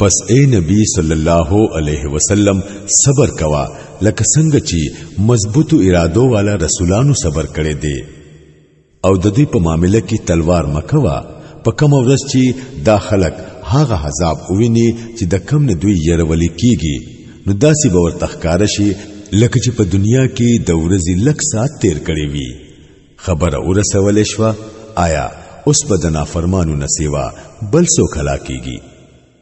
پس اے نبی صلی الله علیه وسلم صبر کوا لکه څنګه چې مضبوطو ارادو والا رسولانو صبر کړي دي او د دې په معاملې کې تلوار مکوا په کوم ورځ چې دا خلک هغه عذاب وویني چې د کم نه دوی يرولې کیږي نو داسې به ورته ښکار شي لکه چې په دنیا کې د ورځې لک ساعت تیر کړي وي خبره ورسول شوه آیا اوس به د نافرمانو نه سیوا بل څوک هلاکیږي